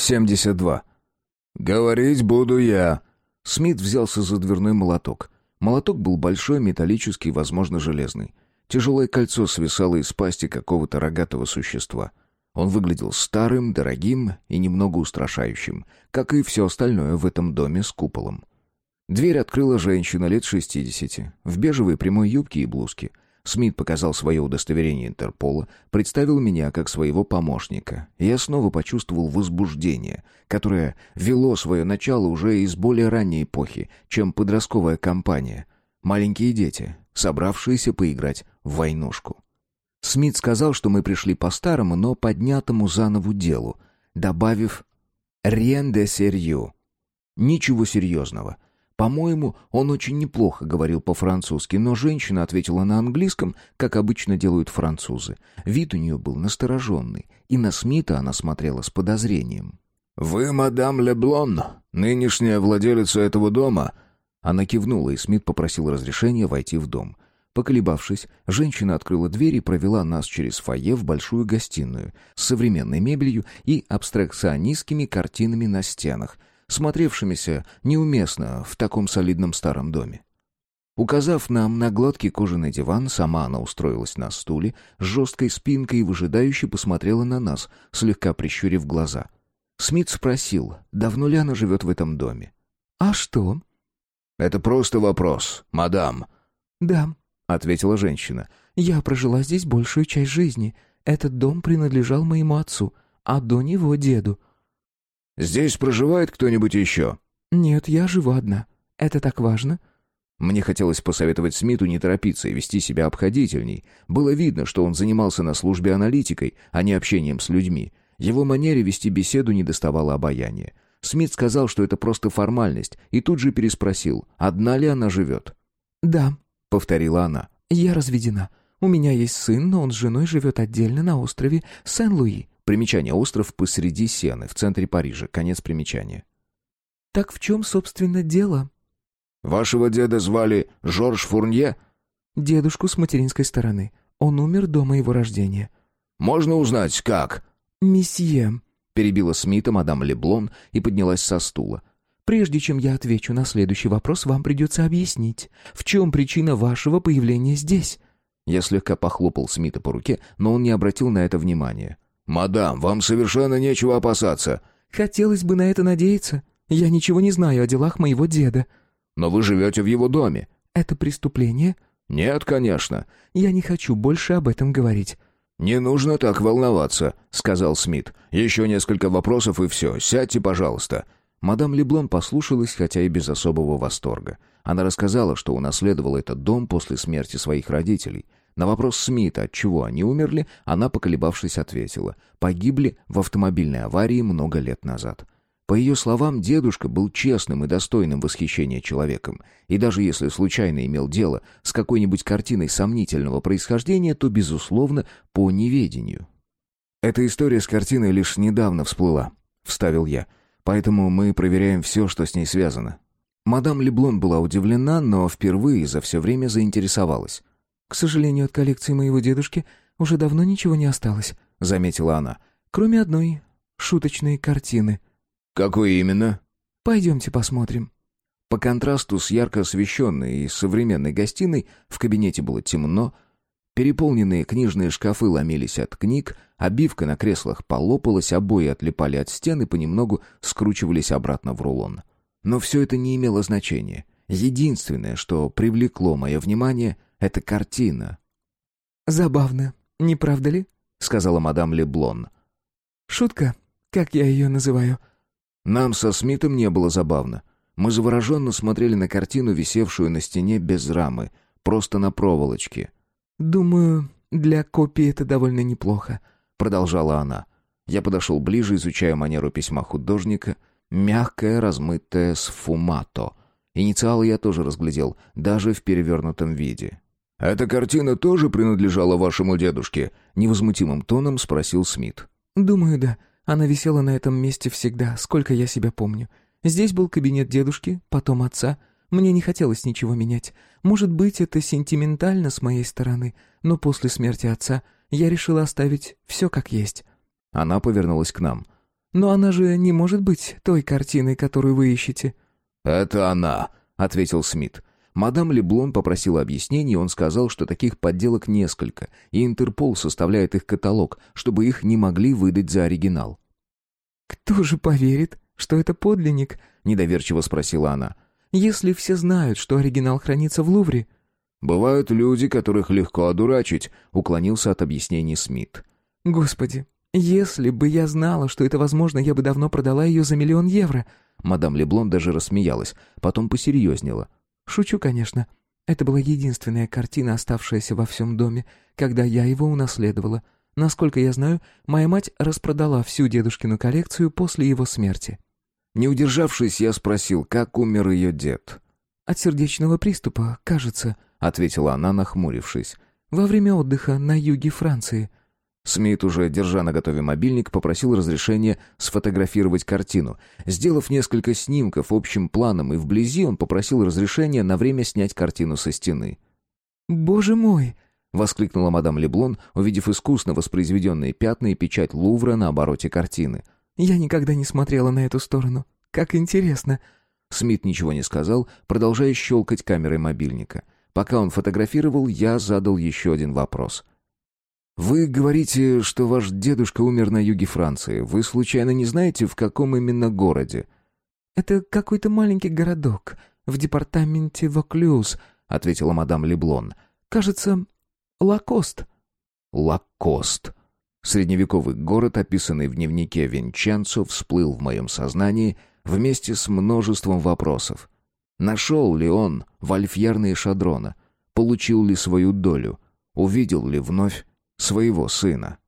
72. «Говорить буду я». Смит взялся за дверной молоток. Молоток был большой, металлический, возможно, железный. Тяжелое кольцо свисало из пасти какого-то рогатого существа. Он выглядел старым, дорогим и немного устрашающим, как и все остальное в этом доме с куполом. Дверь открыла женщина лет шестидесяти, в бежевой прямой юбке и блузке. Смит показал свое удостоверение Интерпола, представил меня как своего помощника. Я снова почувствовал возбуждение, которое вело свое начало уже из более ранней эпохи, чем подростковая кампания. Маленькие дети, собравшиеся поиграть в войнушку. Смит сказал, что мы пришли по старому, но поднятому заново делу, добавив «rien de sérieux». Ничего серьезного — по-моему, он очень неплохо говорил по-французски, но женщина ответила на английском, как обычно делают французы. Вид у нее был настороженный, и на Смита она смотрела с подозрением. «Вы, мадам Леблон, нынешняя владелица этого дома?» Она кивнула, и Смит попросил разрешения войти в дом. Поколебавшись, женщина открыла дверь и провела нас через фойе в большую гостиную с современной мебелью и абстракционистскими картинами на стенах — смотревшимися неуместно в таком солидном старом доме. Указав нам на гладкий кожаный диван, сама она устроилась на стуле с жесткой спинкой и выжидающе посмотрела на нас, слегка прищурив глаза. Смит спросил, давно ли она живет в этом доме. «А что?» «Это просто вопрос, мадам». «Да», — ответила женщина. «Я прожила здесь большую часть жизни. Этот дом принадлежал моему отцу, а до него деду. Здесь проживает кто-нибудь еще?» «Нет, я живу одна. Это так важно?» Мне хотелось посоветовать Смиту не торопиться и вести себя обходительней. Было видно, что он занимался на службе аналитикой, а не общением с людьми. Его манере вести беседу не доставало обаяния. Смит сказал, что это просто формальность, и тут же переспросил, одна ли она живет. «Да», — повторила она. «Я разведена. У меня есть сын, но он с женой живет отдельно на острове Сен-Луи. Примечание «Остров посреди Сены» в центре Парижа. Конец примечания. «Так в чем, собственно, дело?» «Вашего деда звали Жорж Фурнье?» «Дедушку с материнской стороны. Он умер до моего рождения». «Можно узнать, как?» «Месье», — перебила Смита мадам Леблон и поднялась со стула. «Прежде чем я отвечу на следующий вопрос, вам придется объяснить, в чем причина вашего появления здесь». Я слегка похлопал Смита по руке, но он не обратил на это внимания. «Мадам, вам совершенно нечего опасаться». «Хотелось бы на это надеяться. Я ничего не знаю о делах моего деда». «Но вы живете в его доме». «Это преступление?» «Нет, конечно». «Я не хочу больше об этом говорить». «Не нужно так волноваться», — сказал Смит. «Еще несколько вопросов и все. Сядьте, пожалуйста». Мадам Леблон послушалась, хотя и без особого восторга. Она рассказала, что унаследовала этот дом после смерти своих родителей — на вопрос Смита, от чего они умерли, она, поколебавшись, ответила. Погибли в автомобильной аварии много лет назад. По ее словам, дедушка был честным и достойным восхищения человеком, и даже если случайно имел дело с какой-нибудь картиной сомнительного происхождения, то, безусловно, по неведению. «Эта история с картиной лишь недавно всплыла», — вставил я, «поэтому мы проверяем все, что с ней связано». Мадам Леблон была удивлена, но впервые за все время заинтересовалась. «К сожалению, от коллекции моего дедушки уже давно ничего не осталось», — заметила она. «Кроме одной шуточной картины». «Какой именно?» «Пойдемте посмотрим». По контрасту с ярко освещенной и современной гостиной в кабинете было темно, переполненные книжные шкафы ломились от книг, обивка на креслах полопалась, обои отлипали от стен и понемногу скручивались обратно в рулон. Но все это не имело значения. Единственное, что привлекло мое внимание — это картина. «Забавно, не правда ли?» — сказала мадам Леблон. «Шутка, как я ее называю». Нам со Смитом не было забавно. Мы завороженно смотрели на картину, висевшую на стене без рамы, просто на проволочке. «Думаю, для копии это довольно неплохо», — продолжала она. Я подошел ближе, изучая манеру письма художника, мягкое, размытое сфумато. Инициалы я тоже разглядел, даже в перевернутом виде. «Эта картина тоже принадлежала вашему дедушке?» — невозмутимым тоном спросил Смит. «Думаю, да. Она висела на этом месте всегда, сколько я себя помню. Здесь был кабинет дедушки, потом отца. Мне не хотелось ничего менять. Может быть, это сентиментально с моей стороны, но после смерти отца я решила оставить все как есть». Она повернулась к нам. Но она же не может быть той картиной, которую вы ищете». «Это она», — ответил Смит. Мадам Леблон попросила объяснений, и он сказал, что таких подделок несколько, и Интерпол составляет их каталог, чтобы их не могли выдать за оригинал. «Кто же поверит, что это подлинник?» — недоверчиво спросила она. «Если все знают, что оригинал хранится в Лувре...» «Бывают люди, которых легко одурачить», — уклонился от объяснений Смит. «Господи, если бы я знала, что это возможно, я бы давно продала ее за миллион евро». Мадам Леблон даже рассмеялась, потом посерьезнела. «Шучу, конечно. Это была единственная картина, оставшаяся во всем доме, когда я его унаследовала. Насколько я знаю, моя мать распродала всю дедушкину коллекцию после его смерти». Не удержавшись, я спросил, как умер ее дед. «От сердечного приступа, кажется», — ответила она, нахмурившись. «Во время отдыха на юге Франции». Смит, уже держа на готове мобильник, попросил разрешения сфотографировать картину. Сделав несколько снимков общим планом и вблизи, он попросил разрешения на время снять картину со стены. «Боже мой!» — воскликнула мадам Леблон, увидев искусно воспроизведенные пятна и печать Лувра на обороте картины. «Я никогда не смотрела на эту сторону. Как интересно!» Смит ничего не сказал, продолжая щелкать камерой мобильника. Пока он фотографировал, я задал еще один вопрос. «Вы говорите, что ваш дедушка умер на юге Франции. Вы случайно не знаете, в каком именно городе?» «Это какой-то маленький городок в департаменте Воклюз», — ответила мадам Леблон. «Кажется, Лакост». Лакост. Средневековый город, описанный в дневнике Винченцо, всплыл в моем сознании вместе с множеством вопросов. Нашел ли он вольфьерные шадрона? Получил ли свою долю? Увидел ли вновь своего сына?